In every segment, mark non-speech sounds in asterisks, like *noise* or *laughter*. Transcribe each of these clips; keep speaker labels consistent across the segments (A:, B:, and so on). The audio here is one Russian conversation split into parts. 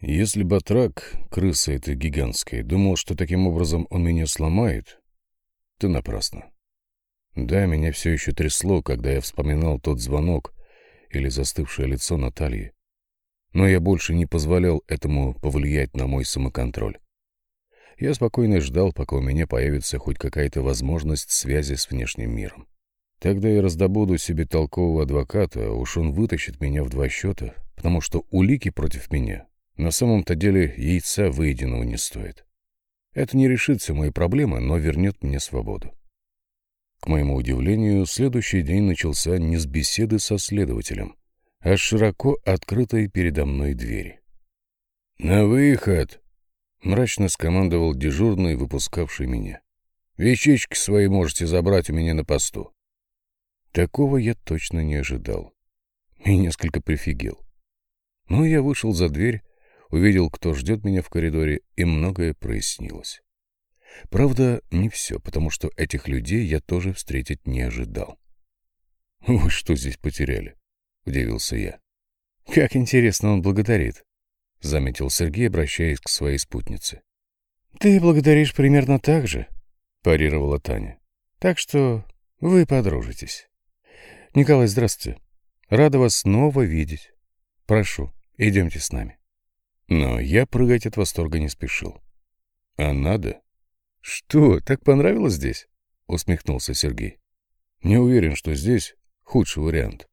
A: Если Батрак, крыса эта гигантская, думал, что таким образом он меня сломает, то напрасно. Да, меня все еще трясло, когда я вспоминал тот звонок или застывшее лицо Натальи. Но я больше не позволял этому повлиять на мой самоконтроль. Я спокойно ждал, пока у меня появится хоть какая-то возможность связи с внешним миром. Тогда я раздобуду себе толкового адвоката, а уж он вытащит меня в два счета, потому что улики против меня на самом-то деле яйца выеденного не стоит. Это не решит все мои проблемы, но вернет мне свободу. К моему удивлению, следующий день начался не с беседы со следователем, а с широко открытой передо мной двери. «На выход!» — мрачно скомандовал дежурный, выпускавший меня. «Вещички свои можете забрать у меня на посту». Такого я точно не ожидал. И несколько прифигел. Но я вышел за дверь, увидел, кто ждет меня в коридоре, и многое прояснилось. Правда, не все, потому что этих людей я тоже встретить не ожидал. «Вы что здесь потеряли?» — удивился я. «Как интересно он благодарит», — заметил Сергей, обращаясь к своей спутнице. «Ты благодаришь примерно так же», — парировала Таня. «Так что вы подружитесь. Николай, здравствуйте. Рада вас снова видеть. Прошу, идемте с нами». Но я прыгать от восторга не спешил. «А надо?» «Что, так понравилось здесь?» — усмехнулся Сергей. «Не уверен, что здесь худший вариант».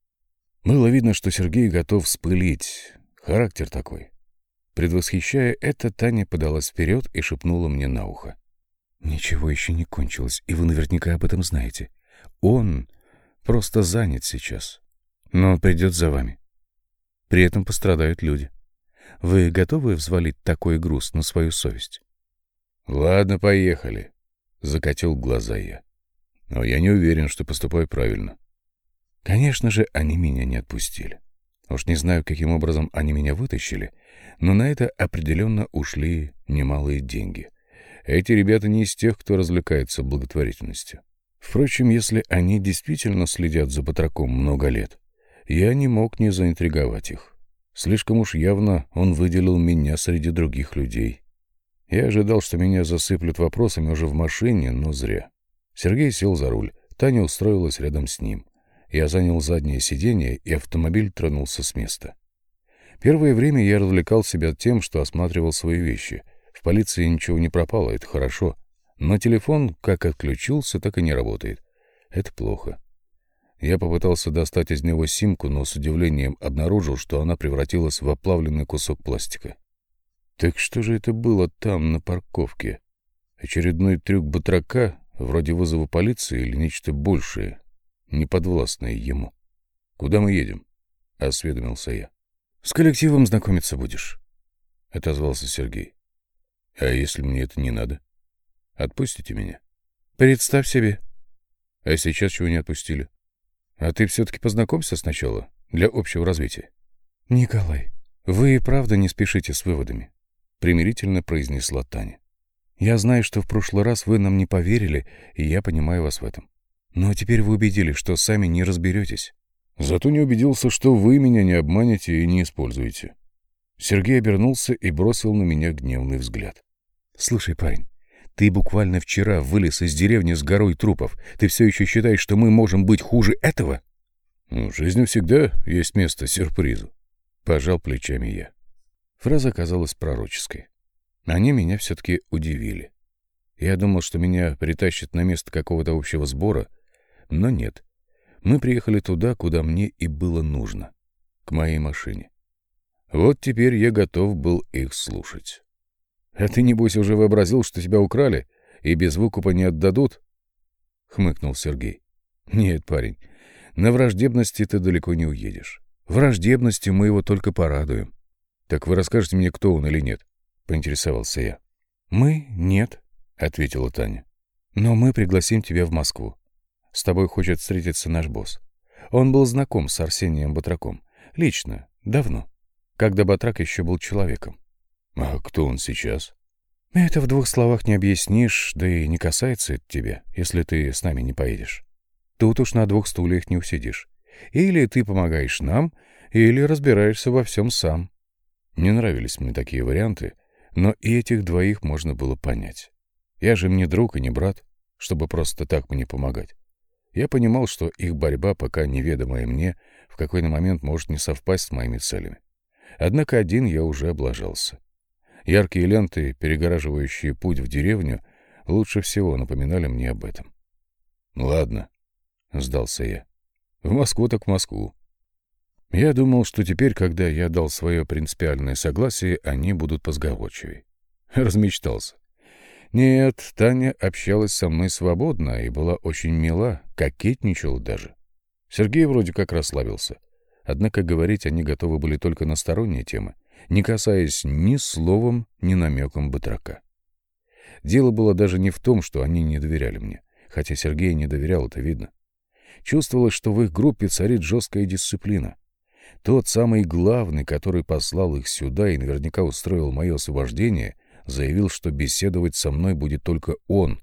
A: Было видно, что Сергей готов спылить. Характер такой. Предвосхищая это, Таня подалась вперед и шепнула мне на ухо. «Ничего еще не кончилось, и вы наверняка об этом знаете. Он просто занят сейчас, но придет за вами. При этом пострадают люди. Вы готовы взвалить такой груз на свою совесть?» «Ладно, поехали», — закатил глаза я. «Но я не уверен, что поступаю правильно». Конечно же, они меня не отпустили. Уж не знаю, каким образом они меня вытащили, но на это определенно ушли немалые деньги. Эти ребята не из тех, кто развлекается благотворительностью. Впрочем, если они действительно следят за батраком много лет, я не мог не заинтриговать их. Слишком уж явно он выделил меня среди других людей. Я ожидал, что меня засыплют вопросами уже в машине, но зря. Сергей сел за руль, Таня устроилась рядом с ним. Я занял заднее сиденье, и автомобиль тронулся с места. Первое время я развлекал себя тем, что осматривал свои вещи. В полиции ничего не пропало, это хорошо. Но телефон как отключился, так и не работает. Это плохо. Я попытался достать из него симку, но с удивлением обнаружил, что она превратилась в оплавленный кусок пластика. Так что же это было там, на парковке? Очередной трюк батрака, вроде вызова полиции или нечто большее, неподвластное ему? «Куда мы едем?» — осведомился я. «С коллективом знакомиться будешь», — отозвался Сергей. «А если мне это не надо? Отпустите меня?» «Представь себе». «А сейчас чего не отпустили?» «А ты все-таки познакомься сначала, для общего развития». «Николай, вы и правда не спешите с выводами», — примирительно произнесла Таня. «Я знаю, что в прошлый раз вы нам не поверили, и я понимаю вас в этом. Но теперь вы убедили, что сами не разберетесь. Зато не убедился, что вы меня не обманете и не используете. Сергей обернулся и бросил на меня гневный взгляд. «Слушай, парень, ты буквально вчера вылез из деревни с горой трупов. Ты все еще считаешь, что мы можем быть хуже этого?» ну, «В жизни всегда есть место сюрпризу», — пожал плечами я. Фраза оказалась пророческой. Они меня все-таки удивили. Я думал, что меня притащат на место какого-то общего сбора, но нет. Мы приехали туда, куда мне и было нужно. К моей машине. Вот теперь я готов был их слушать. «А ты, небось, уже вообразил, что тебя украли и без выкупа не отдадут?» — хмыкнул Сергей. «Нет, парень, на враждебности ты далеко не уедешь. Враждебности мы его только порадуем. Так вы расскажете мне, кто он или нет?» — поинтересовался я. «Мы — нет», — ответила Таня. «Но мы пригласим тебя в Москву. С тобой хочет встретиться наш босс. Он был знаком с Арсением Батраком. Лично, давно. Когда Батрак еще был человеком. А кто он сейчас? Это в двух словах не объяснишь, да и не касается это тебя, если ты с нами не поедешь. Тут уж на двух стульях не усидишь. Или ты помогаешь нам, или разбираешься во всем сам. Не нравились мне такие варианты, но и этих двоих можно было понять. Я же им не друг и не брат, чтобы просто так мне помогать. Я понимал, что их борьба, пока неведомая мне, в какой-то момент может не совпасть с моими целями. Однако один я уже облажался. Яркие ленты, перегораживающие путь в деревню, лучше всего напоминали мне об этом. «Ладно», — сдался я. «В Москву так в Москву». Я думал, что теперь, когда я дал свое принципиальное согласие, они будут позговорчивее. *laughs* Размечтался. Нет, Таня общалась со мной свободно и была очень мила, кокетничала даже. Сергей вроде как расслабился. Однако говорить они готовы были только на сторонние темы, не касаясь ни словом, ни намеком батрака. Дело было даже не в том, что они не доверяли мне, хотя Сергей не доверял, это видно. Чувствовалось, что в их группе царит жесткая дисциплина. Тот самый главный, который послал их сюда и наверняка устроил мое освобождение, заявил, что беседовать со мной будет только он,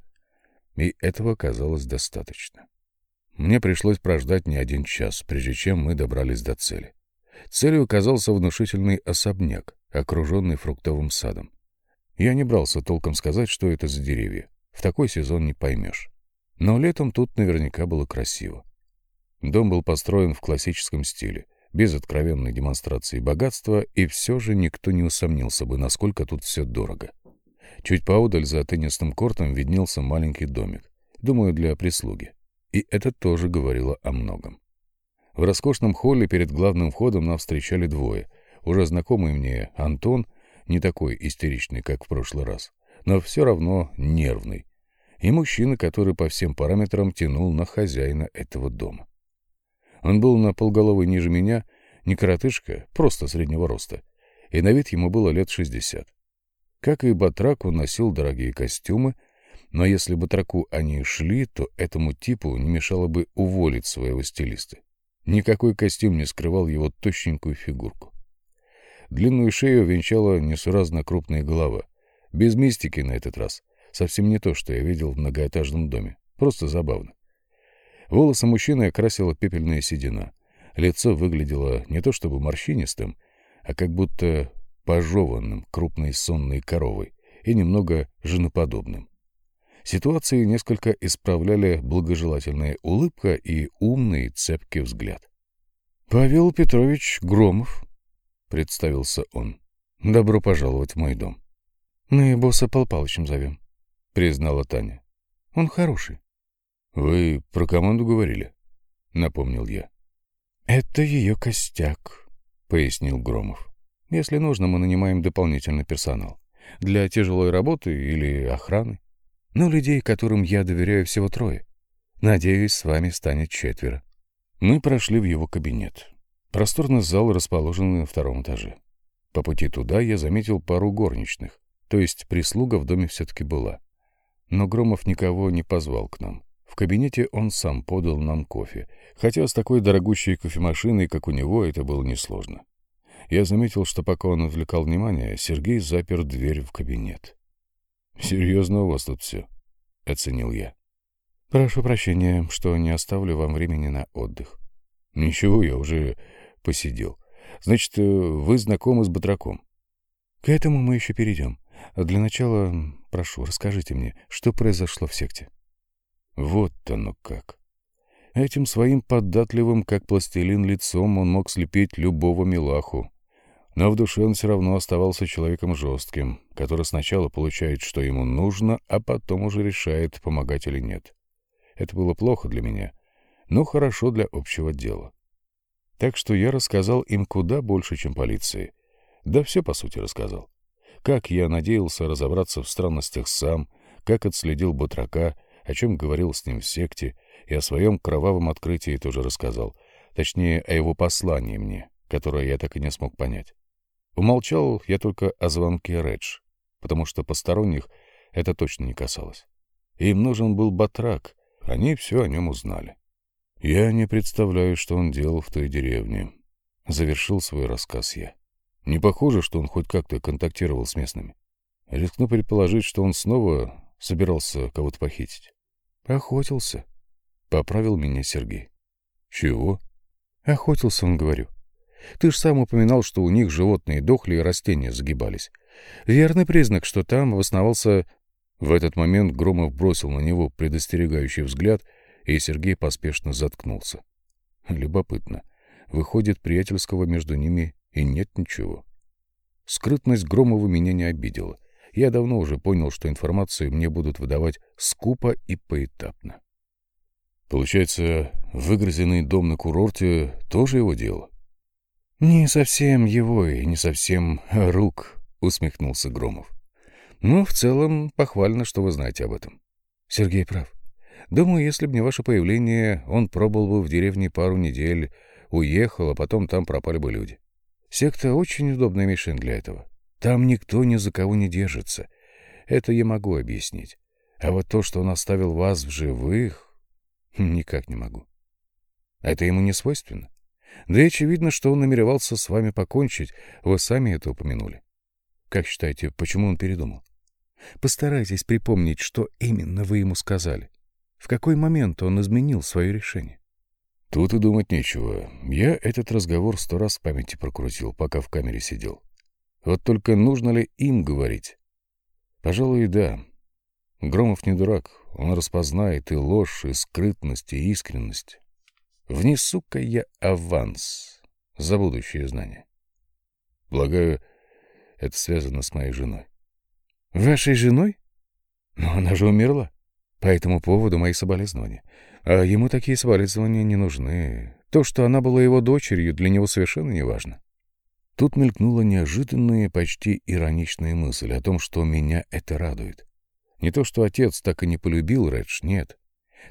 A: и этого оказалось достаточно. Мне пришлось прождать не один час, прежде чем мы добрались до цели. Целью оказался внушительный особняк, окруженный фруктовым садом. Я не брался толком сказать, что это за деревья. В такой сезон не поймешь. Но летом тут наверняка было красиво. Дом был построен в классическом стиле, без откровенной демонстрации богатства, и все же никто не усомнился бы, насколько тут все дорого. Чуть поодаль за теннисным кортом виднелся маленький домик, думаю, для прислуги. И это тоже говорило о многом. В роскошном холле перед главным входом нас встречали двое. Уже знакомый мне Антон, не такой истеричный, как в прошлый раз, но все равно нервный. И мужчина, который по всем параметрам тянул на хозяина этого дома. Он был на полголовы ниже меня, не коротышка, просто среднего роста, и на вид ему было лет шестьдесят. Как и Батрак, он носил дорогие костюмы, но если Батраку они шли, то этому типу не мешало бы уволить своего стилиста. Никакой костюм не скрывал его тощенькую фигурку. Длинную шею венчала несуразно крупная голова. Без мистики на этот раз. Совсем не то, что я видел в многоэтажном доме. Просто забавно. Волосы мужчины окрасила пепельная седина. Лицо выглядело не то чтобы морщинистым, а как будто пожеванным крупной сонной коровой и немного женоподобным. Ситуацию несколько исправляли благожелательная улыбка и умный цепкий взгляд. «Павел Петрович Громов», — представился он. «Добро пожаловать в мой дом». «Мы босса Пал Палычем зовем», — признала Таня. «Он хороший». «Вы про команду говорили?» — напомнил я. «Это ее костяк», — пояснил Громов. «Если нужно, мы нанимаем дополнительный персонал. Для тяжелой работы или охраны. Но людей, которым я доверяю, всего трое. Надеюсь, с вами станет четверо». Мы прошли в его кабинет. Просторный зал расположен на втором этаже. По пути туда я заметил пару горничных, то есть прислуга в доме все-таки была. Но Громов никого не позвал к нам. В кабинете он сам подал нам кофе, хотя с такой дорогущей кофемашиной, как у него, это было несложно. Я заметил, что пока он отвлекал внимание, Сергей запер дверь в кабинет. «Серьезно у вас тут все?» — оценил я. «Прошу прощения, что не оставлю вам времени на отдых». «Ничего, я уже посидел. Значит, э, вы знакомы с Батраком?» «К этому мы еще перейдем. Для начала, прошу, расскажите мне, что произошло в секте?» Вот оно как. Этим своим податливым, как пластилин, лицом он мог слепить любого милаху. Но в душе он все равно оставался человеком жестким, который сначала получает, что ему нужно, а потом уже решает, помогать или нет. Это было плохо для меня, но хорошо для общего дела. Так что я рассказал им куда больше, чем полиции. Да все, по сути, рассказал. Как я надеялся разобраться в странностях сам, как отследил Батрака — о чем говорил с ним в секте, и о своем кровавом открытии тоже рассказал. Точнее, о его послании мне, которое я так и не смог понять. Умолчал я только о звонке Редж, потому что посторонних это точно не касалось. Им нужен был батрак, они все о нем узнали. Я не представляю, что он делал в той деревне. Завершил свой рассказ я. Не похоже, что он хоть как-то контактировал с местными. Рискну предположить, что он снова собирался кого-то похитить. Охотился. Поправил меня Сергей. Чего? Охотился, он, говорю. Ты ж сам упоминал, что у них животные дохли и растения загибались. Верный признак, что там обосновался... В этот момент Громов бросил на него предостерегающий взгляд, и Сергей поспешно заткнулся. Любопытно. Выходит, приятельского между ними и нет ничего. Скрытность Громова меня не обидела. Я давно уже понял, что информацию мне будут выдавать скупо и поэтапно. Получается, выгрызенный дом на курорте тоже его дело? Не совсем его и не совсем рук, усмехнулся Громов. Но в целом похвально, что вы знаете об этом. Сергей прав. Думаю, если бы не ваше появление, он пробыл бы в деревне пару недель, уехал, а потом там пропали бы люди. Секта — очень удобная мишень для этого. Там никто ни за кого не держится. Это я могу объяснить. А вот то, что он оставил вас в живых, никак не могу. Это ему не свойственно. Да и очевидно, что он намеревался с вами покончить. Вы сами это упомянули. Как считаете, почему он передумал? Постарайтесь припомнить, что именно вы ему сказали. В какой момент он изменил свое решение? Тут и думать нечего. Я этот разговор сто раз в памяти прокрутил, пока в камере сидел. Вот только нужно ли им говорить? Пожалуй, да. Громов не дурак. Он распознает и ложь, и скрытность, и искренность. Внесу-ка я аванс за будущее знание. Полагаю, это связано с моей женой. Вашей женой? Но она же умерла. По этому поводу мои соболезнования. А ему такие соболезнования не нужны. То, что она была его дочерью, для него совершенно не важно. Тут мелькнула неожиданная, почти ироничная мысль о том, что меня это радует. Не то, что отец так и не полюбил Редж, нет.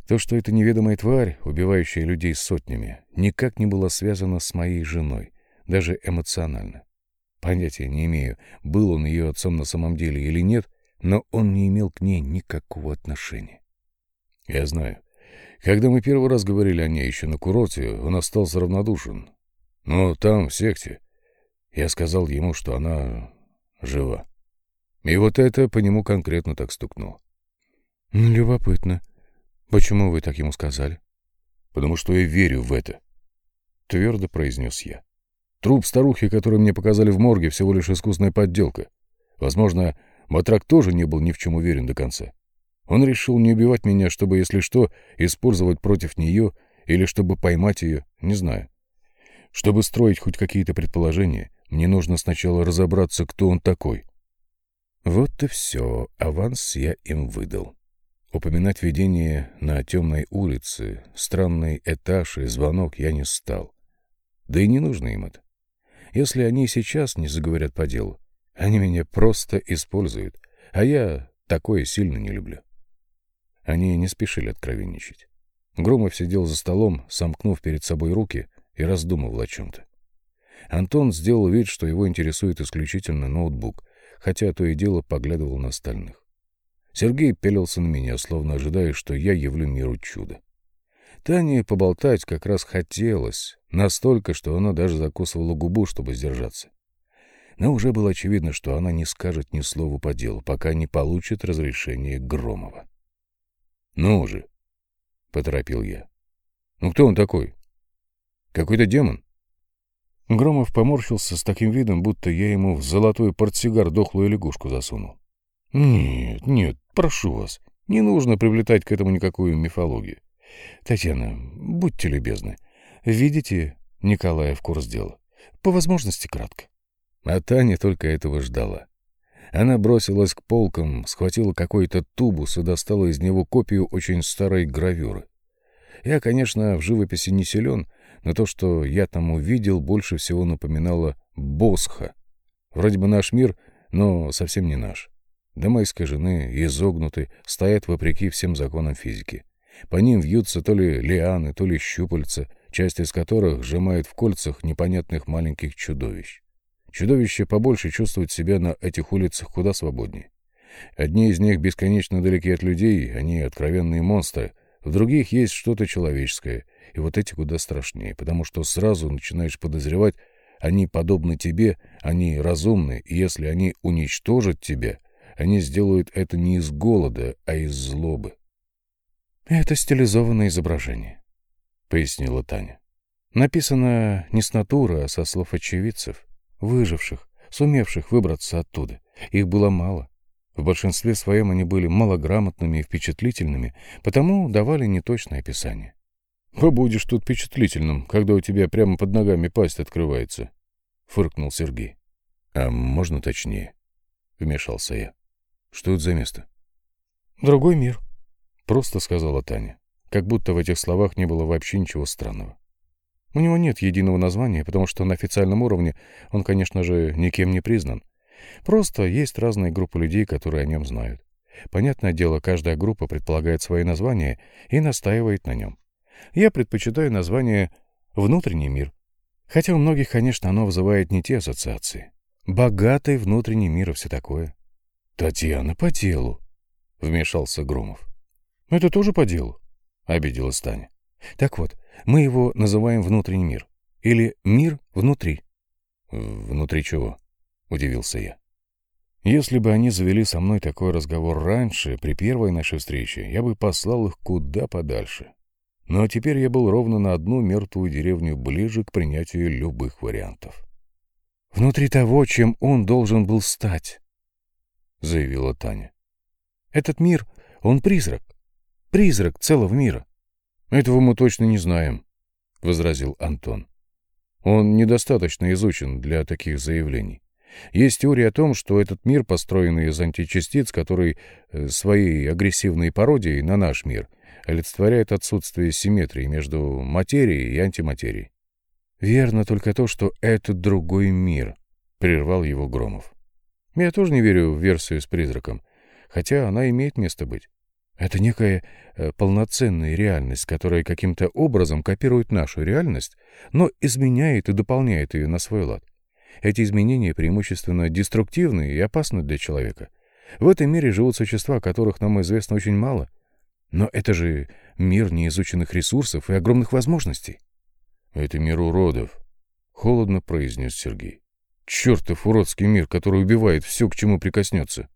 A: То, что эта неведомая тварь, убивающая людей сотнями, никак не была связана с моей женой, даже эмоционально. Понятия не имею, был он ее отцом на самом деле или нет, но он не имел к ней никакого отношения. Я знаю. Когда мы первый раз говорили о ней еще на курорте, он остался равнодушен. Но там, в секте, я сказал ему, что она жива. И вот это по нему конкретно так стукнуло. «Любопытно. Почему вы так ему сказали?» «Потому что я верю в это», — твердо произнес я. «Труп старухи, который мне показали в морге, всего лишь искусная подделка. Возможно, Матрак тоже не был ни в чем уверен до конца. Он решил не убивать меня, чтобы, если что, использовать против нее или чтобы поймать ее, не знаю. Чтобы строить хоть какие-то предположения, мне нужно сначала разобраться, кто он такой. Вот и все, аванс я им выдал. Упоминать видение на темной улице, странный этаж и звонок я не стал. Да и не нужно им это. Если они сейчас не заговорят по делу, они меня просто используют, а я такое сильно не люблю. Они не спешили откровенничать. Громов сидел за столом, сомкнув перед собой руки и раздумывал о чем-то. Антон сделал вид, что его интересует исключительно ноутбук, хотя то и дело поглядывал на остальных. Сергей пелился на меня, словно ожидая, что я явлю миру чудо. Тане поболтать как раз хотелось, настолько, что она даже закусывала губу, чтобы сдержаться. Но уже было очевидно, что она не скажет ни слова по делу, пока не получит разрешение Громова. «Ну уже!» — поторопил я. «Ну кто он такой? Какой-то демон?» Громов поморщился с таким видом, будто я ему в золотой портсигар дохлую лягушку засунул. «Нет, нет, прошу вас, не нужно привлекать к этому никакую мифологию. Татьяна, будьте любезны, видите Николая в курс дела? По возможности кратко». А Таня только этого ждала. Она бросилась к полкам, схватила какой-то тубус и достала из него копию очень старой гравюры. Я, конечно, в живописи не силен, но то, что я там увидел, больше всего напоминало Босха. Вроде бы наш мир, но совсем не наш. Дома искажены, изогнуты, стоят вопреки всем законам физики. По ним вьются то ли лианы, то ли щупальца, часть из которых сжимает в кольцах непонятных маленьких чудовищ. Чудовища побольше чувствуют себя на этих улицах куда свободнее. Одни из них бесконечно далеки от людей, они откровенные монстры, в других есть что-то человеческое, и вот эти куда страшнее, потому что сразу начинаешь подозревать, они подобны тебе, они разумны, и если они уничтожат тебя, они сделают это не из голода, а из злобы. — Это стилизованное изображение, — пояснила Таня.
B: Написано не с натуры, а со слов очевидцев, выживших, сумевших выбраться оттуда. Их было мало. В большинстве своем они были малограмотными и впечатлительными, потому давали неточное описание.
A: «Побудешь тут впечатлительным, когда у тебя прямо под ногами пасть открывается», — фыркнул Сергей. «А можно точнее?» — вмешался я. «Что это за место?»
B: «Другой мир», — просто сказала Таня, как будто в этих словах не было вообще ничего странного. У него нет единого названия, потому что на официальном уровне он, конечно же, никем не признан. Просто есть разные группы людей, которые о нем знают. Понятное дело, каждая группа предполагает свои названия и настаивает на нем. Я предпочитаю название «внутренний мир». Хотя у многих, конечно, оно вызывает не те ассоциации. Богатый внутренний мир и все такое.
A: «Татьяна, по делу», — вмешался Громов.
B: «Это тоже по делу», — обиделась Таня. «Так вот, мы его называем внутренний мир. Или мир внутри».
A: «Внутри чего?» — удивился я.
B: Если бы они завели со мной такой разговор раньше, при первой нашей встрече, я бы послал их куда подальше. Но теперь я был ровно на одну мертвую деревню ближе к принятию любых вариантов. «Внутри того, чем он должен был стать», — заявила Таня. «Этот мир, он призрак. Призрак целого мира».
A: «Этого мы точно не знаем», — возразил Антон. «Он недостаточно изучен для таких заявлений. Есть теория о том, что этот мир, построенный из античастиц, который э, своей агрессивной пародией на наш мир олицетворяет отсутствие симметрии между материей и антиматерией.
B: «Верно только то, что это другой мир», — прервал его Громов. «Я тоже не верю в версию с призраком, хотя она имеет место быть. Это некая э, полноценная реальность, которая каким-то образом копирует нашу реальность, но изменяет и дополняет ее на свой лад. Эти изменения преимущественно деструктивны и опасны для человека. В этом мире живут существа, которых нам известно очень мало. Но это же мир неизученных ресурсов и огромных возможностей.
A: — Это мир уродов, — холодно произнес Сергей. — Чертов уродский мир, который убивает все, к чему прикоснется.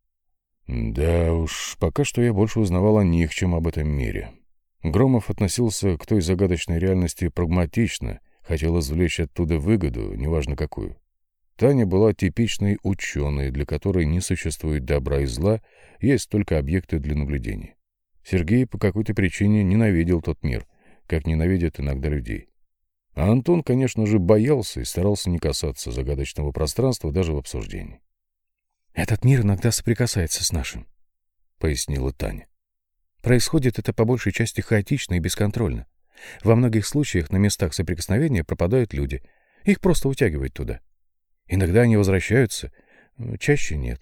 A: Да уж, пока что я больше узнавал о них, чем об этом мире. Громов относился к той загадочной реальности прагматично, хотел извлечь оттуда выгоду, неважно какую. Таня была типичной ученой, для которой не существует добра и зла, есть только объекты для наблюдения. Сергей по какой-то причине ненавидел тот мир, как ненавидят иногда людей. А Антон, конечно же, боялся и старался не касаться загадочного пространства даже в обсуждении.
B: «Этот мир иногда соприкасается с нашим», — пояснила Таня. «Происходит это по большей части хаотично и бесконтрольно. Во многих случаях на местах соприкосновения пропадают люди. Их просто утягивают туда. Иногда они возвращаются, чаще нет.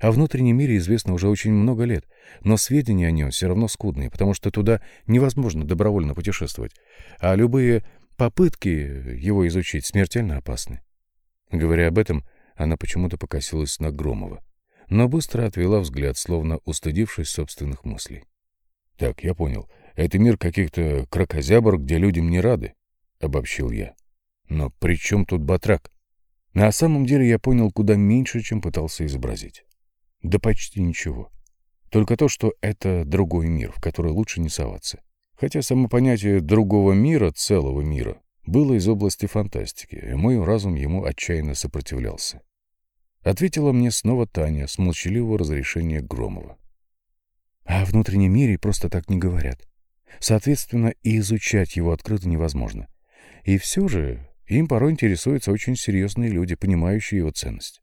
B: О внутреннем мире известно уже очень много лет, но сведения о нем все равно скудные, потому что туда невозможно добровольно путешествовать, а любые попытки его изучить смертельно опасны. Говоря об этом, она почему-то покосилась на Громова, но быстро отвела взгляд, словно устыдившись собственных мыслей. «Так, я понял. Это мир каких-то крокозябр, где людям не рады», — обобщил я. «Но при чем тут батрак?» На самом деле я понял куда меньше, чем пытался изобразить. Да почти ничего. Только то, что это другой мир, в который лучше не соваться. Хотя само понятие «другого мира», «целого мира» было из области фантастики, и мой разум ему отчаянно сопротивлялся. Ответила мне снова Таня с молчаливого разрешения Громова. О внутреннем мире просто так не говорят. Соответственно, и изучать его открыто невозможно. И все же им порой интересуются очень серьезные люди, понимающие его ценность.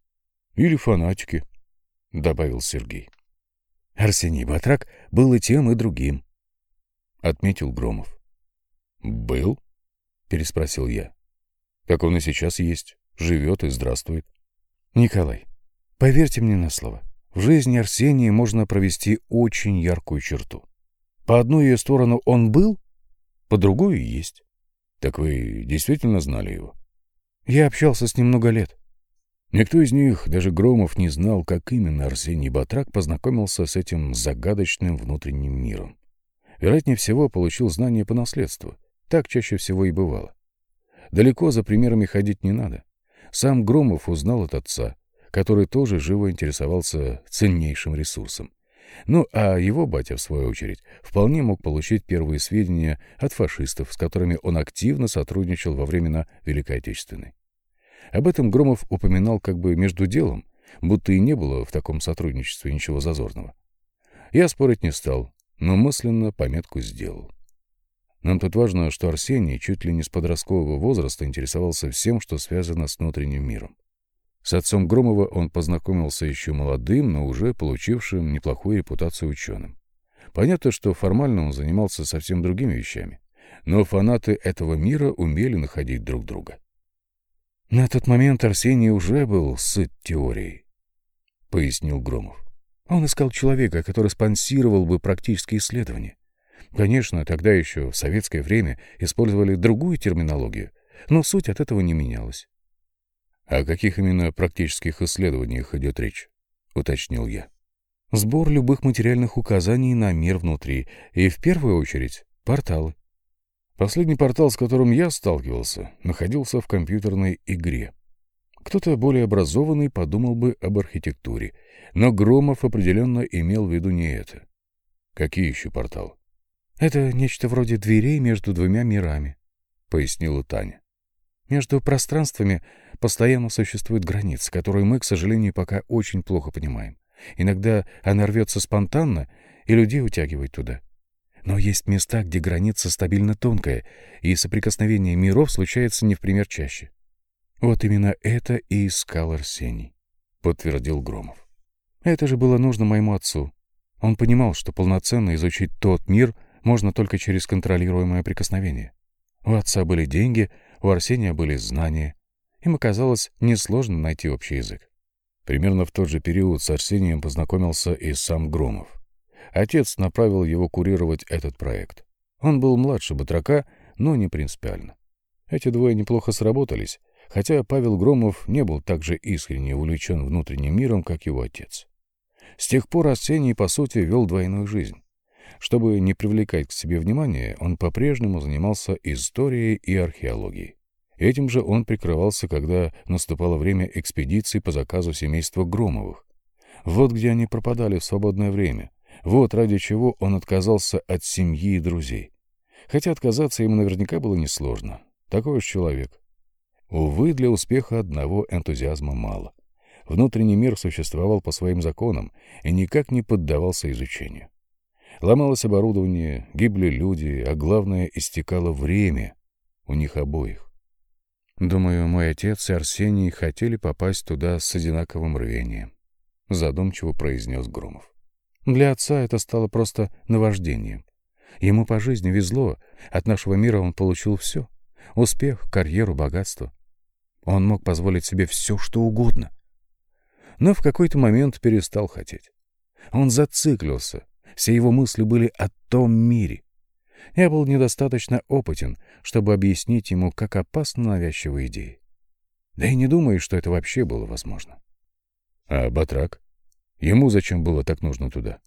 B: Или фанатики, — добавил Сергей. Арсений Батрак был и тем, и другим, — отметил Громов. «Был?» — переспросил я. «Как он и сейчас есть, живет и здравствует». «Николай, поверьте мне на слово, в жизни Арсения можно провести очень яркую черту. По одну ее сторону он был, по другую — есть. Так вы действительно знали его? Я общался с ним много лет. Никто из них, даже Громов, не знал, как именно Арсений Батрак познакомился с этим загадочным внутренним миром. Вероятнее всего, получил знания по наследству. Так чаще всего и бывало. Далеко за примерами ходить не надо. Сам Громов узнал от отца, который тоже живо интересовался ценнейшим ресурсом.
A: Ну, а его батя, в свою очередь, вполне мог получить первые сведения от фашистов, с которыми он активно сотрудничал во времена Великой Отечественной. Об этом Громов упоминал как бы между делом, будто и не было в таком сотрудничестве ничего зазорного. Я спорить не стал, но мысленно пометку сделал. Нам тут важно, что Арсений чуть ли не с подросткового возраста интересовался всем, что связано с внутренним миром. С отцом Громова он познакомился еще молодым, но уже получившим неплохую репутацию ученым. Понятно, что формально он занимался совсем другими вещами, но фанаты этого мира умели находить друг друга. На тот момент Арсений уже был сыт теорией, — пояснил Громов. Он искал человека, который спонсировал бы практические исследования. Конечно, тогда еще, в советское время, использовали другую терминологию, но суть от этого не менялась. «О каких именно практических исследованиях идет речь?» — уточнил я. «Сбор любых материальных указаний на мир внутри, и в первую очередь порталы. Последний портал, с которым я сталкивался, находился в компьютерной игре. Кто-то более образованный подумал бы об архитектуре, но Громов определенно имел в виду не это. Какие еще порталы? «Это нечто вроде дверей между двумя мирами», — пояснила Таня. «Между пространствами постоянно существует граница, которую мы, к сожалению, пока очень плохо понимаем. Иногда она рвется спонтанно, и людей утягивает туда. Но есть места, где граница стабильно тонкая, и соприкосновение миров случается не в пример чаще. Вот именно это и искал Арсений, — подтвердил Громов. Это же было нужно моему отцу. Он понимал, что полноценно изучить тот мир можно только через контролируемое прикосновение. У отца были деньги, у Арсения были знания. Им оказалось несложно найти общий язык. Примерно в тот же период с Арсением познакомился и сам Громов. Отец направил его курировать этот проект. Он был младше Батрака, но не принципиально. Эти двое неплохо сработались, хотя Павел Громов не был так же искренне увлечен внутренним миром, как его отец. С тех пор Арсений, по сути, вел двойную жизнь. Чтобы не привлекать к себе внимания, он по-прежнему занимался историей и археологией. Этим же он прикрывался, когда наступало время экспедиций по заказу семейства Громовых. Вот где они пропадали в свободное время. Вот ради чего он отказался от семьи и друзей. Хотя отказаться ему наверняка было несложно. Такой уж человек. Увы, для успеха одного энтузиазма мало. Внутренний мир существовал по своим законам и никак не поддавался изучению. Ломалось оборудование, гибли люди, а главное, истекало время у них обоих. Думаю, мой отец и Арсений хотели попасть туда с одинаковым рвением, задумчиво произнес Громов. Для отца это стало просто наваждением. Ему по жизни везло, от нашего мира он получил все. Успех, карьеру, богатство. Он мог позволить себе все, что угодно. Но в какой-то момент перестал хотеть. Он зациклился, все его мысли были о том мире. Я был недостаточно опытен, чтобы объяснить ему, как опасны навязчивые идеи. Да и не думаю, что это вообще было возможно. А Батрак? Ему зачем было так нужно туда?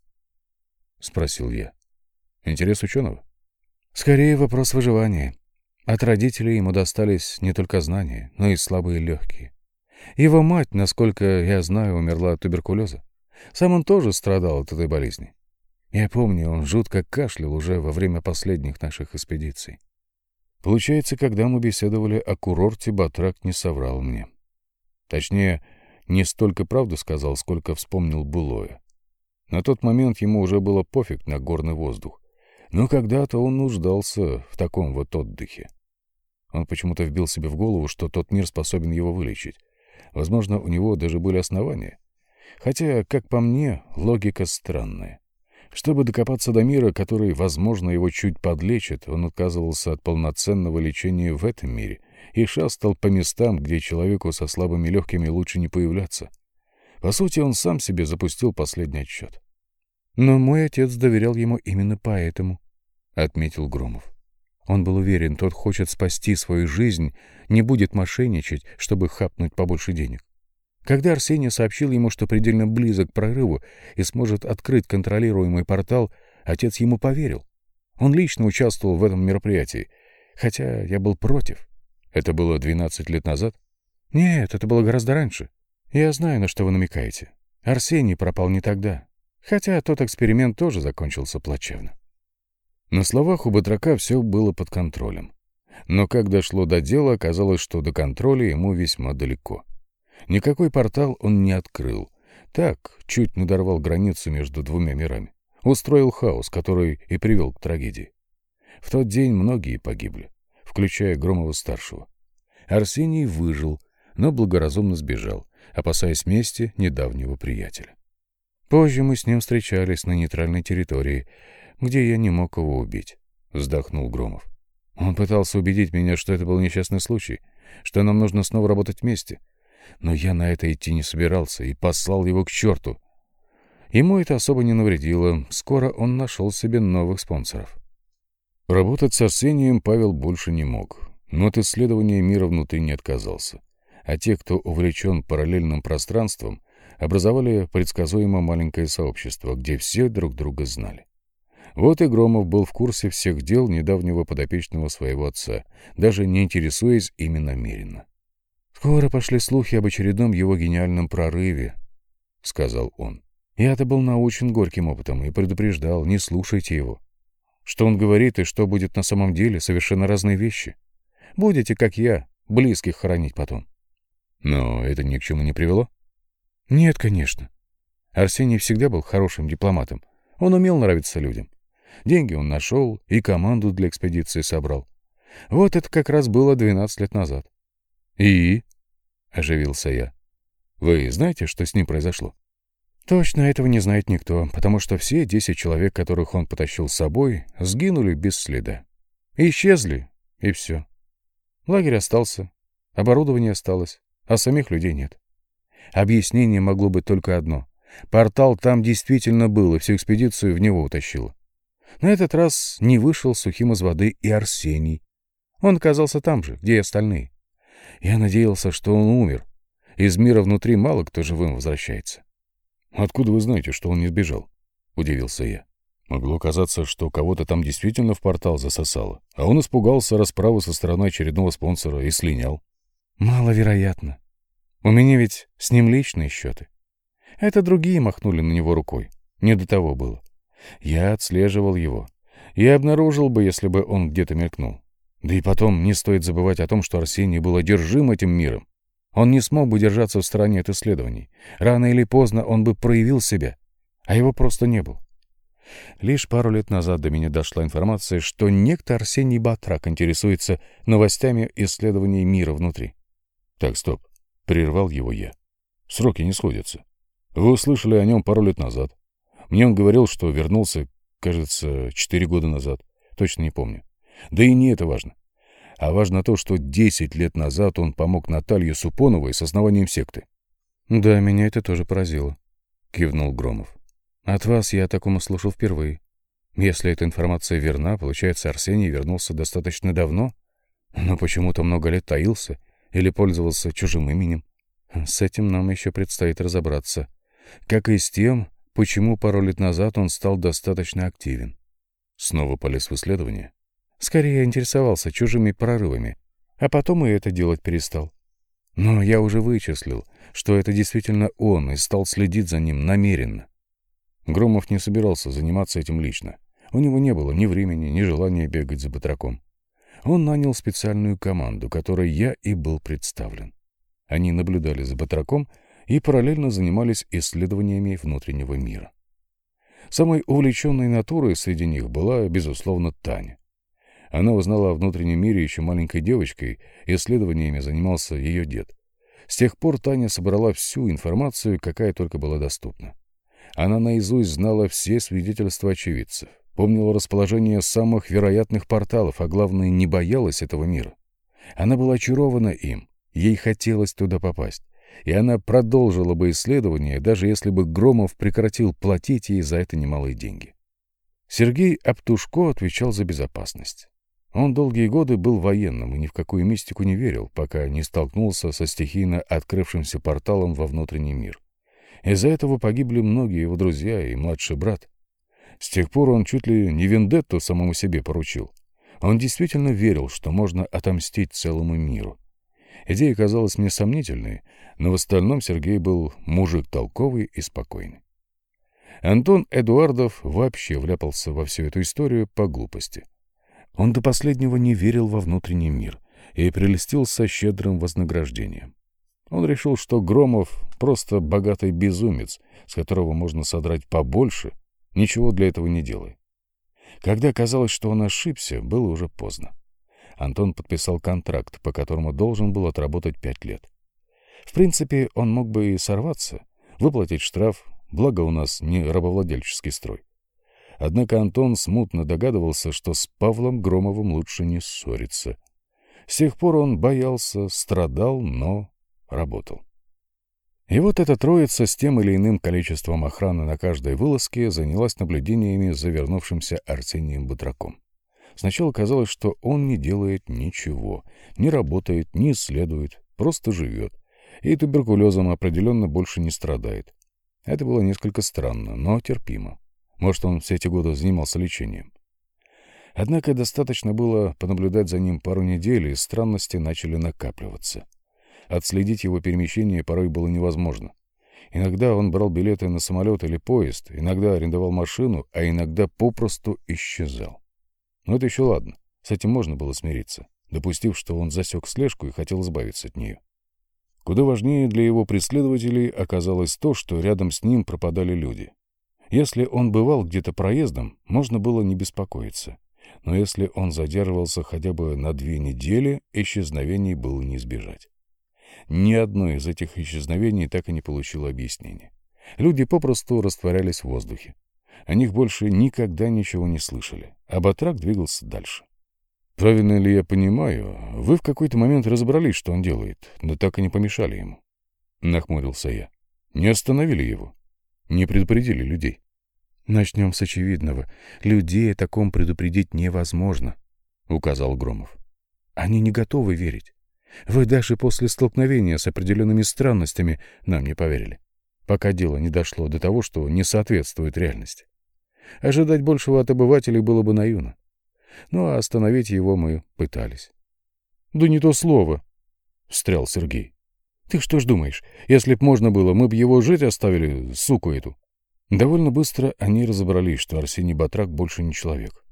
A: Спросил я. Интерес ученого? Скорее вопрос выживания. От родителей ему достались не только знания, но и слабые легкие. Его мать, насколько я знаю, умерла от туберкулеза. Сам он тоже страдал от этой болезни. Я помню, он жутко кашлял уже во время последних наших экспедиций. Получается, когда мы беседовали о курорте, Батрак не соврал мне. Точнее, не столько правду сказал, сколько вспомнил былое. На тот момент ему уже было пофиг на горный воздух. Но когда-то он нуждался в таком вот отдыхе. Он почему-то вбил себе в голову, что тот мир способен его вылечить. Возможно, у него даже были основания. Хотя, как по мне, логика странная. Чтобы докопаться до мира, который, возможно, его чуть подлечит, он отказывался от полноценного лечения в этом мире и шастал по местам, где человеку со слабыми легкими лучше не появляться. По сути, он сам себе запустил последний отчет. «Но мой отец доверял ему именно поэтому», — отметил Громов. Он был уверен, тот хочет спасти свою жизнь, не будет мошенничать, чтобы хапнуть побольше денег. Когда Арсений сообщил ему, что предельно близок к прорыву и сможет открыть контролируемый портал, отец ему поверил. Он лично участвовал в этом мероприятии, хотя я был против. Это было 12 лет назад? Нет, это было гораздо раньше. Я знаю, на что вы намекаете. Арсений пропал не тогда.
B: Хотя тот эксперимент тоже закончился плачевно. На словах у батрака все было под контролем. Но как дошло до дела, оказалось, что до контроля ему весьма далеко. Никакой портал он не открыл. Так, чуть надорвал границу между двумя мирами. Устроил хаос, который и привел к трагедии. В тот день многие погибли, включая Громова-старшего. Арсений выжил, но благоразумно сбежал, опасаясь мести недавнего приятеля. Позже мы с ним встречались на нейтральной территории, где я не мог его убить, — вздохнул Громов. Он пытался убедить меня, что это был несчастный случай, что нам нужно снова работать вместе. Но я на это идти не собирался и послал его к черту. Ему это особо не навредило. Скоро он нашел себе новых спонсоров. Работать с Арсением Павел больше не мог, но от исследования мира внутри не отказался. А те, кто увлечен параллельным пространством, образовали предсказуемо маленькое сообщество, где все друг друга знали. Вот и Громов был в курсе всех дел недавнего подопечного своего отца, даже не интересуясь ими намеренно. «Скоро пошли слухи об очередном его гениальном прорыве», — сказал он. «Я-то был научен горьким опытом и предупреждал, не слушайте его. Что он говорит и что будет на самом деле — совершенно разные вещи. Будете, как я, близких хоронить потом». «Но это ни к чему не привело?» «Нет, конечно. Арсений всегда был хорошим дипломатом. Он умел нравиться людям. Деньги он нашел и команду для экспедиции собрал. Вот это как раз было 12 лет назад. «И?» — оживился я. «Вы знаете, что с ним произошло?» Точно этого не знает никто, потому что все десять человек, которых он потащил с собой, сгинули без следа. Исчезли, и все. Лагерь остался, оборудование осталось, а самих людей нет. Объяснение могло быть только одно. Портал там действительно был, и всю экспедицию в него утащило. На этот раз не вышел сухим из воды и Арсений. Он оказался там же, где и остальные. Я надеялся, что он умер. Из мира внутри мало кто живым возвращается. — Откуда вы знаете, что он не сбежал? — удивился я. Могло казаться, что кого-то там действительно в портал засосало, а он испугался расправы со стороны очередного спонсора и слинял. — Маловероятно. У меня ведь с ним личные счеты. Это другие махнули на него рукой. Не до того было. Я отслеживал его. И обнаружил бы, если бы он где-то мелькнул. Да и потом не стоит забывать о том, что Арсений был одержим этим миром. Он не смог бы держаться в стороне от исследований. Рано или поздно он бы проявил себя, а его просто не было. Лишь пару лет назад до меня дошла информация, что некто Арсений Батрак интересуется новостями исследований мира внутри. Так, стоп. Прервал его я. Сроки не сходятся. Вы услышали о нем пару лет назад. Мне он говорил, что вернулся, кажется, четыре года назад. Точно не помню. Да и не это важно. А важно то, что десять лет назад он помог Наталье Супоновой с основанием секты. «Да, меня это тоже поразило», — кивнул Громов. «От вас я о таком услышал впервые. Если эта информация верна, получается, Арсений вернулся достаточно давно, но почему-то много лет таился или пользовался чужим именем. С этим нам еще предстоит разобраться. Как и с тем, почему пару лет назад он стал достаточно активен. Снова полез в исследование. Скорее интересовался чужими прорывами, а потом и это делать перестал. Но я уже вычислил, что это действительно он, и стал следить за ним намеренно. Громов не собирался заниматься этим лично. У него не было ни времени, ни желания бегать за батраком. Он нанял специальную команду, которой я и был представлен. Они наблюдали за батраком и параллельно занимались исследованиями внутреннего мира. Самой увлеченной натурой среди них была, безусловно, Таня. Она узнала о внутреннем мире еще маленькой девочкой, исследованиями занимался ее дед. С тех пор Таня собрала всю информацию, какая только была доступна. Она наизусть знала все свидетельства очевидцев, помнила расположение самых вероятных порталов, а главное, не боялась этого мира. Она была очарована им, ей хотелось туда попасть и она продолжила бы исследование, даже если бы Громов прекратил платить ей за это немалые деньги. Сергей Аптушко отвечал за безопасность. Он долгие годы был военным и ни в какую мистику не верил, пока не столкнулся со стихийно открывшимся порталом во внутренний мир. Из-за этого погибли многие его друзья и младший брат. С тех пор он чуть ли не вендетту самому себе поручил. Он действительно верил, что можно отомстить целому миру. Идея казалась мне сомнительной, но в остальном Сергей был мужик толковый и спокойный.
A: Антон Эдуардов вообще вляпался во всю эту историю по глупости. Он до последнего не верил во внутренний мир и прелестился щедрым вознаграждением. Он решил, что Громов — просто богатый безумец, с которого можно содрать побольше, ничего для этого не делая. Когда казалось, что он ошибся, было уже поздно. Антон подписал контракт, по которому должен был отработать пять лет. В принципе, он мог бы и сорваться, выплатить штраф, благо у нас не рабовладельческий строй. Однако Антон смутно догадывался, что с Павлом Громовым лучше не ссориться. С тех пор он боялся, страдал, но работал. И вот эта троица с тем или иным количеством охраны на каждой вылазке занялась наблюдениями за вернувшимся Арсением Батраком. Сначала казалось, что он не делает ничего, не работает, не исследует, просто живет. И туберкулезом определенно больше не страдает. Это было несколько странно, но терпимо. Может, он все эти годы занимался лечением. Однако достаточно было понаблюдать за ним пару недель, и странности начали накапливаться. Отследить его перемещение порой было невозможно. Иногда он брал билеты на самолет или поезд, иногда арендовал машину, а иногда попросту исчезал. Но это еще ладно, с этим можно было смириться, допустив, что он засек слежку и хотел избавиться от нее. Куда важнее для его преследователей оказалось то, что рядом с ним пропадали люди. Если он бывал где-то проездом, можно было не беспокоиться. Но если он задерживался хотя бы на две недели, исчезновений было не избежать. Ни одно из этих исчезновений так и не получило объяснения. Люди попросту растворялись в воздухе. О них больше никогда ничего не слышали, а Батрак двигался дальше. «Правильно ли я понимаю, вы в какой-то момент разобрались, что он делает, но так и не помешали ему?» — нахмурился я. «Не остановили его? Не предупредили людей?»
B: «Начнем с очевидного. Людей о таком предупредить невозможно», — указал Громов. «Они не готовы верить. Вы даже после столкновения с определенными странностями нам не поверили, пока дело не дошло до того, что не соответствует реальности. Ожидать большего от обывателей было бы наивно. Ну, а остановить его мы пытались. — Да не то слово, — встрял Сергей. — Ты что ж думаешь, если б можно было, мы б его жить оставили, суку эту? Довольно быстро они разобрались, что Арсений Батрак больше не человек.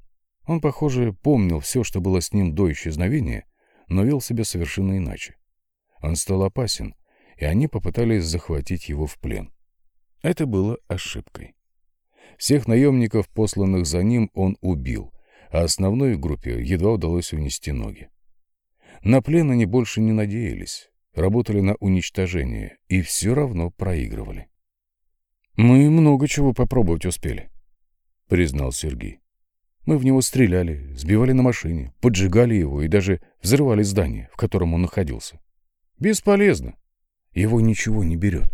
B: Он, похоже, помнил все, что было с ним до исчезновения, но вел себя совершенно иначе. Он стал опасен, и они попытались захватить его в плен. Это было ошибкой. Всех наемников, посланных за ним, он убил, а основной группе едва удалось унести ноги. На плен они больше не надеялись, работали на уничтожение и все равно проигрывали. «Мы много чего попробовать успели», — признал Сергей. Мы в него стреляли, сбивали на машине, поджигали его и даже взрывали здание, в котором он находился. Бесполезно. Его ничего не берет.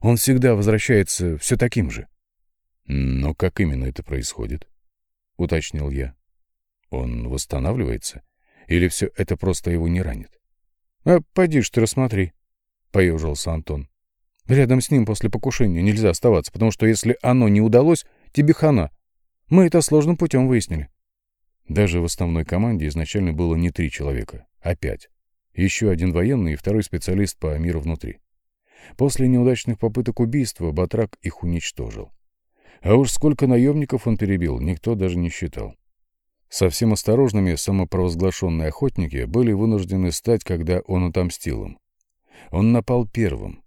B: Он всегда возвращается все таким же. — Но как именно это происходит? — уточнил я. — Он восстанавливается? Или все это просто его не ранит? — А поди ж ты рассмотри, — поежился Антон. — Рядом с ним после покушения нельзя оставаться, потому что если оно не удалось, тебе хана. Мы это сложным путем выяснили. Даже в основной команде изначально было не три человека, а пять. Еще один военный и второй специалист по миру внутри. После неудачных попыток убийства Батрак их уничтожил. А уж сколько наемников он перебил, никто даже не считал. Совсем осторожными самопровозглашенные охотники были вынуждены стать, когда он отомстил им. Он напал первым.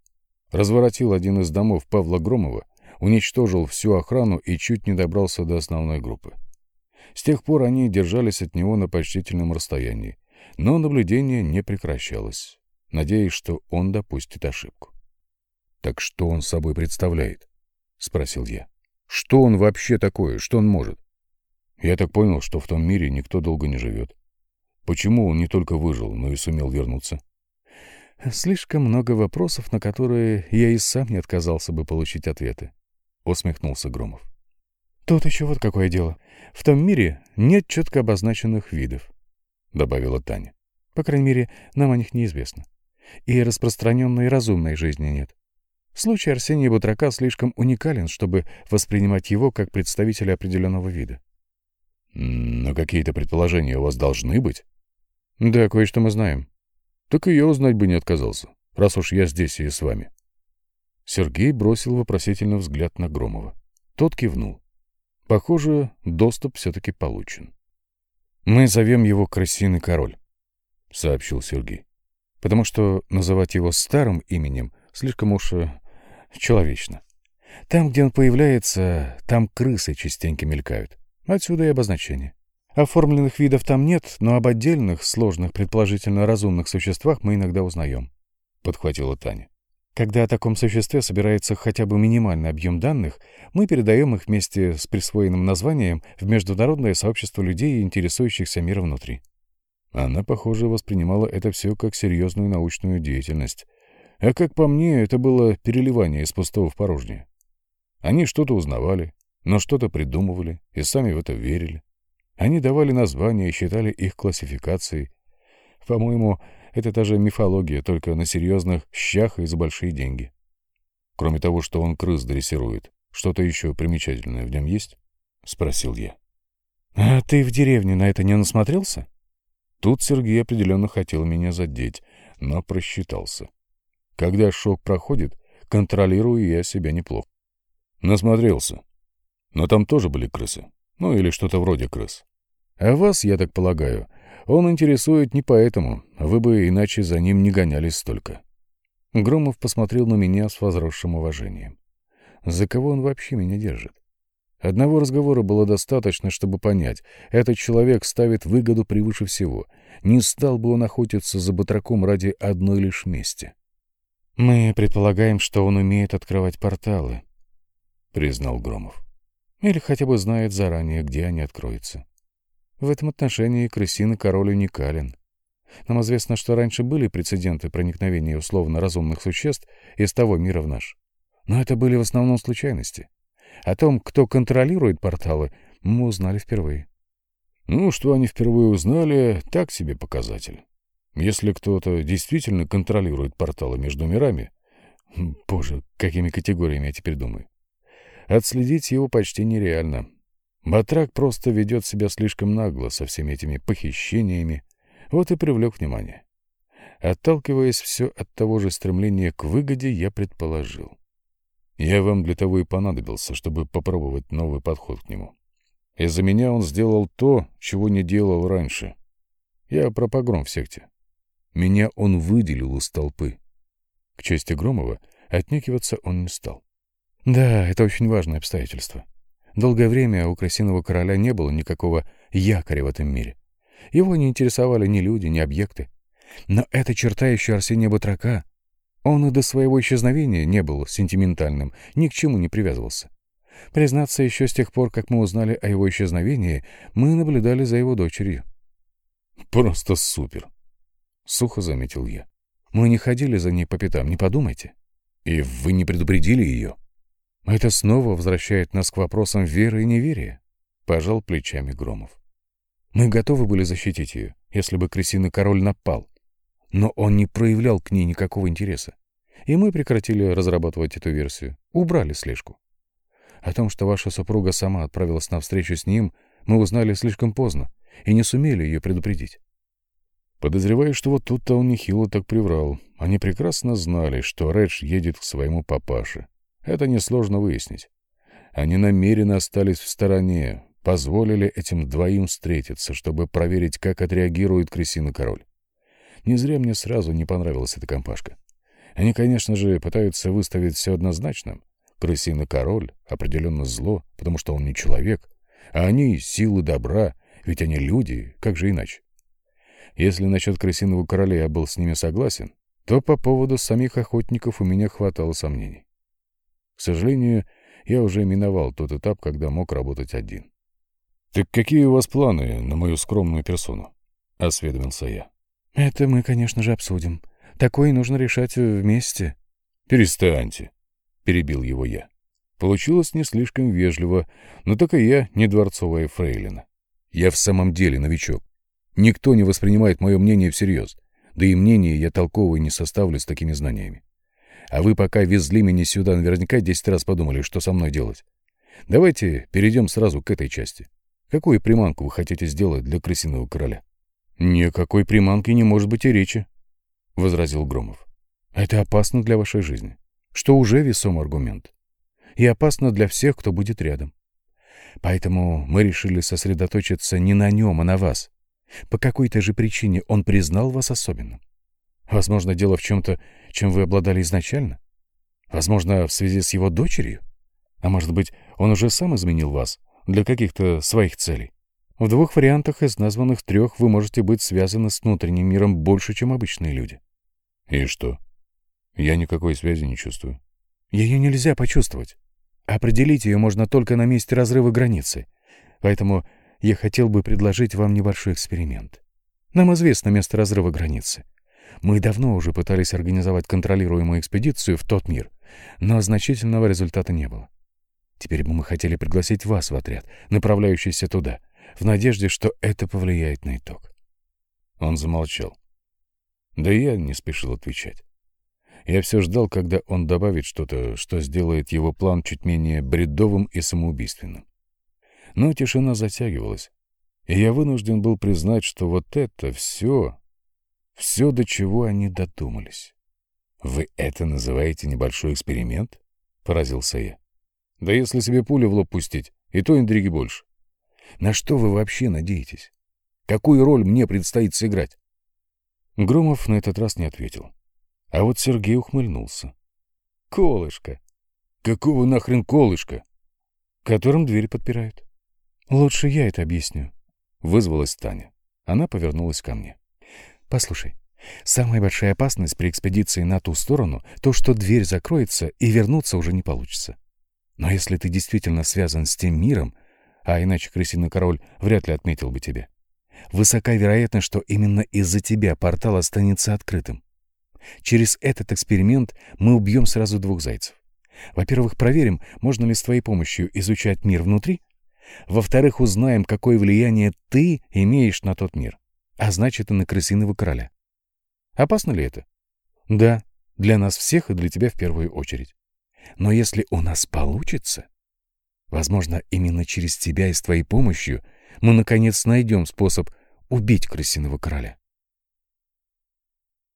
B: Разворотил один из домов Павла Громова уничтожил всю охрану и чуть не добрался до основной группы. С тех пор они держались от него на почтительном расстоянии, но наблюдение не прекращалось, надеясь, что он допустит ошибку. «Так что он собой представляет?» — спросил я. «Что он вообще такое? Что он может?» Я так понял, что в том мире никто долго не живет. Почему он не только выжил, но и сумел вернуться? Слишком много вопросов, на которые я и сам не отказался бы получить ответы усмехнулся Громов. Тут еще вот какое дело. В том мире нет четко обозначенных видов, добавила Таня. По крайней мере, нам о них неизвестно. И распространенной разумной жизни нет. Случай Арсения Батрака слишком уникален, чтобы воспринимать его как представителя определенного вида. Но какие-то предположения у вас должны быть? Да, кое-что мы знаем. Так и я узнать бы не отказался, раз уж я здесь и с вами. Сергей бросил вопросительный взгляд на Громова. Тот кивнул. Похоже, доступ все-таки получен. «Мы зовем его Крысиный Король», — сообщил Сергей. «Потому что называть его старым именем слишком уж э, человечно. Там, где он появляется, там крысы частенько мелькают. Отсюда и обозначение. Оформленных видов там нет, но об отдельных, сложных, предположительно разумных существах мы иногда узнаем», — подхватила Таня. Когда о таком существе собирается хотя бы минимальный объем данных, мы передаем их вместе с присвоенным названием в международное сообщество людей, интересующихся миром внутри. Она, похоже, воспринимала это все как серьезную научную деятельность. А как по мне, это было переливание из пустого в порожнее. Они что-то узнавали, но что-то придумывали и сами в это верили. Они давали названия и считали их классификацией. По-моему, это та же мифология, только на серьезных щах и за большие деньги. Кроме того, что он крыс дрессирует, что-то еще примечательное в нем есть? — спросил я. — А ты в деревне на это не насмотрелся? Тут Сергей определенно хотел меня задеть, но просчитался. Когда шок проходит, контролирую я себя неплохо. Насмотрелся. Но там тоже были крысы. Ну, или что-то вроде крыс. А вас, я так полагаю, он интересует не поэтому, вы бы иначе за ним не гонялись столько. Громов посмотрел на меня с возросшим уважением. За кого он вообще меня держит? Одного разговора было достаточно, чтобы понять, этот человек ставит выгоду превыше всего. Не стал бы он охотиться за батраком ради одной лишь мести. «Мы предполагаем, что он умеет открывать порталы», — признал Громов. «Или хотя бы знает заранее, где они откроются. В этом отношении крысиный король уникален. Нам известно, что раньше были прецеденты проникновения условно разумных существ из того мира в наш. Но это были в основном случайности. О том, кто контролирует порталы, мы узнали впервые. Ну, что они впервые узнали, так себе показатель. Если кто-то действительно контролирует порталы между мирами, боже, какими категориями я теперь думаю, отследить его почти нереально. Батрак просто ведет себя слишком нагло со всеми этими похищениями, вот и привлек внимание. Отталкиваясь все от того же стремления к выгоде, я предположил. Я вам для того и понадобился, чтобы попробовать новый подход к нему. Из-за меня он сделал то, чего не делал раньше. Я про погром в секте. Меня он выделил из толпы. К чести Громова отнекиваться он не стал. Да, это очень важное обстоятельство. Долгое время у крысиного короля не было никакого якоря в этом мире. Его не интересовали ни люди, ни объекты. Но эта черта еще Арсения Батрака. Он и до своего исчезновения не был сентиментальным, ни к чему не привязывался. Признаться, еще с тех пор, как мы узнали о его исчезновении, мы наблюдали за его дочерью. «Просто супер!» — сухо заметил я. «Мы не ходили за ней по пятам, не подумайте. И вы не предупредили ее?» Это снова возвращает нас к вопросам веры и неверия, — пожал плечами Громов. Мы готовы были защитить ее, если бы крысиный король напал. Но он не проявлял к ней никакого интереса. И мы прекратили разрабатывать эту версию, убрали слежку. О том, что ваша супруга сама отправилась на встречу с ним, мы узнали слишком поздно и не сумели ее предупредить. Подозреваю, что вот тут-то он нехило так приврал. Они прекрасно знали, что Редж едет к своему папаше. Это несложно выяснить. Они намеренно остались в стороне, позволили этим двоим встретиться, чтобы проверить, как отреагирует крысиный король. Не зря мне сразу не понравилась эта компашка. Они, конечно же, пытаются выставить все однозначным. Крысиный король определенно зло, потому что он не человек, а они — силы добра, ведь они люди, как же иначе? Если насчет крысиного короля я был с ними согласен, то по поводу самих охотников у меня хватало сомнений. К сожалению, я уже миновал тот этап, когда мог работать один. «Так какие у вас планы на мою скромную персону?» — осведомился я. «Это мы, конечно же, обсудим. Такое нужно решать вместе». «Перестаньте», — перебил его я. Получилось не слишком вежливо, но так и я не дворцовая фрейлина. Я в самом деле новичок. Никто не воспринимает мое мнение всерьез, да и мнение я толковое не составлю с такими знаниями. А вы пока везли меня сюда, наверняка десять раз подумали, что со мной делать. Давайте перейдем сразу к этой части. Какую приманку вы хотите сделать для крысиного короля? Никакой приманки не может быть и речи, — возразил Громов. Это опасно для вашей жизни, что уже весом аргумент. и опасно для всех, кто будет рядом. Поэтому мы решили сосредоточиться не на нем, а на вас. По какой-то же причине он признал вас особенным. Возможно, дело в чем-то, чем вы обладали изначально. Возможно, в связи с его дочерью. А может быть, он уже сам изменил вас для каких-то своих целей. В двух вариантах из названных трех вы можете быть связаны с внутренним миром больше, чем обычные люди.
A: И что? Я никакой связи не чувствую.
B: Ее нельзя почувствовать. Определить ее можно только на месте разрыва границы. Поэтому я хотел бы предложить вам небольшой эксперимент. Нам известно место разрыва границы. Мы давно уже пытались организовать контролируемую экспедицию в тот мир, но значительного результата не было. Теперь бы мы хотели пригласить вас в отряд, направляющийся туда, в надежде, что это повлияет на итог.
A: Он замолчал. Да и я не спешил отвечать. Я все ждал, когда он добавит что-то, что сделает его план чуть менее бредовым и самоубийственным. Но тишина затягивалась, и я вынужден был признать, что вот это все, все, до чего они додумались. «Вы это называете небольшой эксперимент?» — поразился я. «Да если себе пулю в лоб пустить, и то интриги больше. На что вы вообще надеетесь? Какую роль мне предстоит сыграть?» Громов на этот раз не ответил. А вот Сергей ухмыльнулся.
B: «Колышко!»
A: «Какого нахрен колышка?»
B: «Которым дверь подпирают». «Лучше я это объясню», — вызвалась Таня. Она повернулась ко мне. «Послушай, самая большая опасность при экспедиции на ту сторону — то, что дверь закроется и вернуться уже не получится. Но если ты действительно связан с тем миром, а иначе крысиный король вряд ли отметил бы тебя, высока вероятность, что именно из-за тебя портал останется открытым. Через этот эксперимент мы убьем сразу двух зайцев. Во-первых, проверим, можно ли с твоей помощью изучать мир внутри. Во-вторых, узнаем, какое влияние ты имеешь на тот мир, а значит и на крысиного короля. Опасно ли это? Да, для нас всех и для тебя в первую очередь. Но если у нас получится, возможно, именно через тебя и с твоей помощью мы, наконец, найдем способ убить крысиного короля.